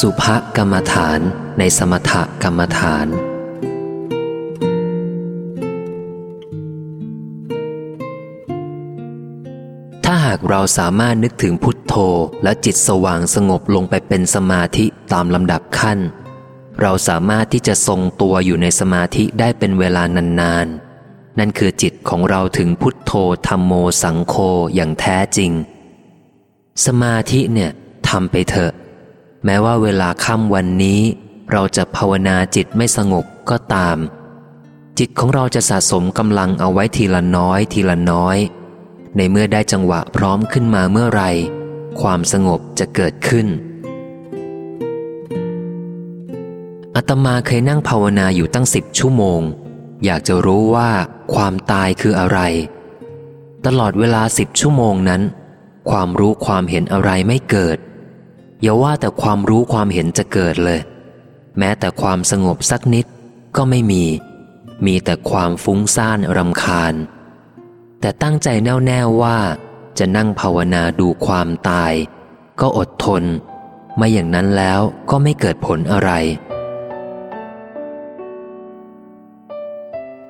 สุภกรรมฐานในสมถกรรมฐาน ถ้าหากเราสามารถนึกถึงพุทโธและจิตสว่างสงบลงไปเป็นสมาธิตามลำดับขั้น เราสามารถที่จะทรงตัวอยู่ในสมาธิได้เป็นเวลานานๆนั่นคือจิตของเราถึงพุทโธธรรมโมสังโฆอย่างแท้จริง สมาธิเนี่ยทำไปเถอะ แม้ว่าเวลาค่ำวันนี้ เราจะภาวนาจิตไม่สงบก็ตาม จิตของเราจะสะสมกำลังเอาไว้ทีละน้อย ทีละน้อย ในเมื่อได้จังหวะพร้อมขึ้นมาเมื่อไรความสงบจะเกิดขึ้นอาตมาเคยนั่งภาวนาอยู่ตั้งสิบชั่วโมง อยากจะรู้ว่าความตายคืออะไร ตลอดเวลาสิบชั่วโมงนั้น ความรู้ความเห็นอะไรไม่เกิด อย่าว่าแต่ความรู้ความเห็นจะเกิดเลย แม้แต่ความสงบสักนิดก็ไม่มี มีแต่ความฟุ้งซ่านรำคาญ แต่ตั้งใจแน่วแน่ว่า จะนั่งภาวนาดูความตาย ก็อดทน ไม่อย่างนั้นแล้วก็ไม่เกิดผลอะไร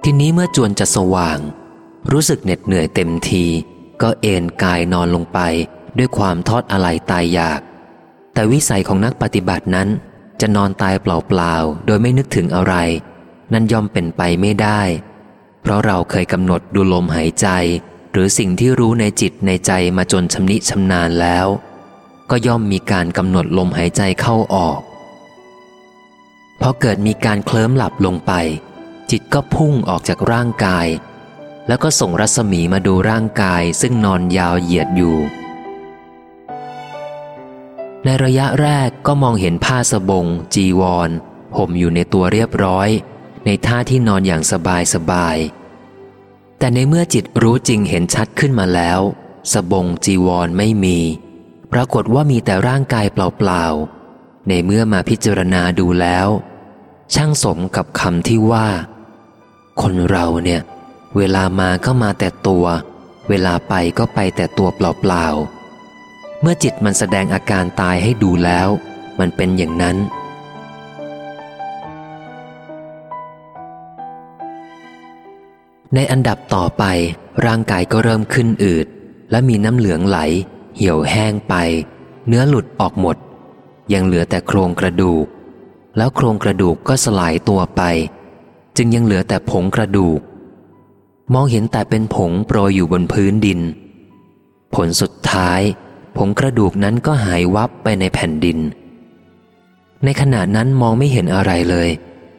ทีนี้เมื่อจวนจะสว่าง รู้สึกเหน็ดเหนื่อยเต็มที ก็เอนกายนอนลงไปด้วยความทอดอะไรตายอยาก แต่วิสัยของนักปฏิบัตินั้น จะนอนตายเปล่าๆ โดยไม่นึกถึงอะไร นั่นย่อมเป็นไปไม่ได้ เพราะเราเคยกำหนดดูลมหายใจ หรือสิ่งที่รู้ในจิตในใจมาจนชำนิชำนาญแล้ว ก็ย่อมมีการกำหนดลมหายใจเข้าออกพอเกิดมีการเคลิ้มหลับลงไป จิตก็พุ่งออกจากร่างกาย แล้วก็ส่งรัศมีมาดูร่างกายซึ่งนอนยาวเหยียดอยู่ ในระยะแรกก็มองเห็นผ้าสบง จีวรห่มอยู่ในตัวเรียบร้อย ในท่าที่นอนอย่างสบายสบาย แต่ในเมื่อจิตรู้จริงเห็นชัดขึ้นมาแล้ว สบงจีวรไม่มี ปรากฏว่ามีแต่ร่างกายเปล่าๆ ในเมื่อมาพิจารณาดูแล้ว ช่างสมกับคำที่ว่า คนเราเนี่ย เวลามาก็มาแต่ตัว เวลาไปก็ไปแต่ตัวเปล่าๆ เมื่อจิตมันแสดงอาการตายให้ดูแล้ว มันเป็นอย่างนั้น ในอันดับต่อไป ร่างกายก็เริ่มขึ้นอืด และมีน้ำเหลืองไหล เหี่ยวแห้งไป เนื้อหลุดออกหมด ยังเหลือแต่โครงกระดูก แล้วโครงกระดูกก็สลายตัวไป จึงยังเหลือแต่ผงกระดูก มองเห็นแต่เป็นผงโปรยอยู่บนพื้นดิน ผลสุดท้าย ผงกระดูกนั้นก็หายวับไปในแผ่นดิน ในขณะนั้นมองไม่เห็นอะไรเลย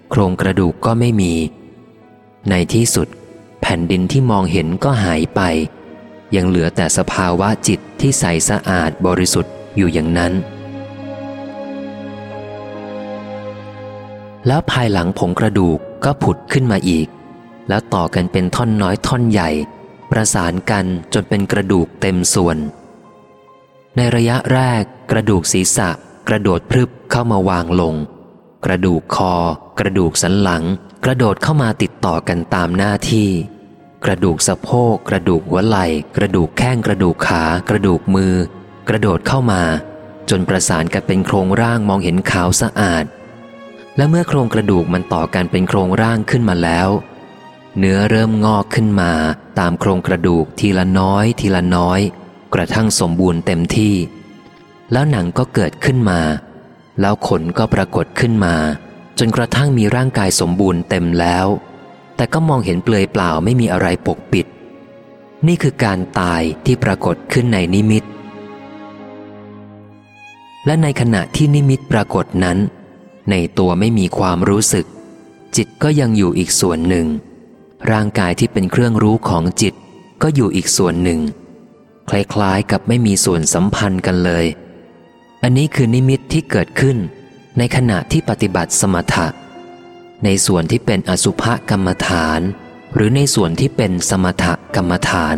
โครงกระดูกก็ไม่มี ในที่สุด แผ่นดินที่มองเห็นก็หายไป ยังเหลือแต่สภาวะจิตที่ใสสะอาดบริสุทธิ์อยู่อย่างนั้น แล้วภายหลังผงกระดูกก็ผุดขึ้นมาอีก แล้วต่อกันเป็นท่อนน้อยท่อนใหญ่ ประสานกันจนเป็นกระดูกเต็มส่วน ในระยะแรก กระดูกศีรษะ กระโดดพรึบเข้ามาวางลง กระดูกคอ กระดูกสันหลัง กระโดดเข้ามาติดต่อกันตามหน้าที่ กระดูกสะโพก กระดูกหัวไหล่กระดูกแข้งกระดูกขา กระดูกมือ กระโดดเข้ามา จนประสานกันเป็นโครงร่างมองเห็นขาวสะอาด และเมื่อโครงกระดูกมันต่อกันเป็นโครงร่างขึ้นมาแล้ว เนื้อเริ่มงอกขึ้นมา ตามโครงกระดูกทีละน้อย ทีละน้อย กระทั่งสมบูรณ์เต็มที่ แล้วหนังก็เกิดขึ้นมา แล้วขนก็ปรากฏขึ้นมา จนกระทั่งมีร่างกายสมบูรณ์เต็มแล้ว แต่ก็มองเห็นเปลือยเปล่าไม่มีอะไรปกปิด นี่คือการตายที่ปรากฏขึ้นในนิมิต และในขณะที่นิมิตปรากฏนั้น ในตัวไม่มีความรู้สึก จิตก็ยังอยู่อีกส่วนหนึ่ง ร่างกายที่เป็นเครื่องรู้ของจิตก็อยู่อีกส่วนหนึ่ง คล้ายๆกับไม่มีส่วนสัมพันธ์กันเลย อันนี้คือนิมิตที่เกิดขึ้น ในขณะที่ปฏิบัติสมถะ ในส่วนที่เป็นอสุภกรรมฐาน หรือในส่วนที่เป็นสมถกรรมฐานาน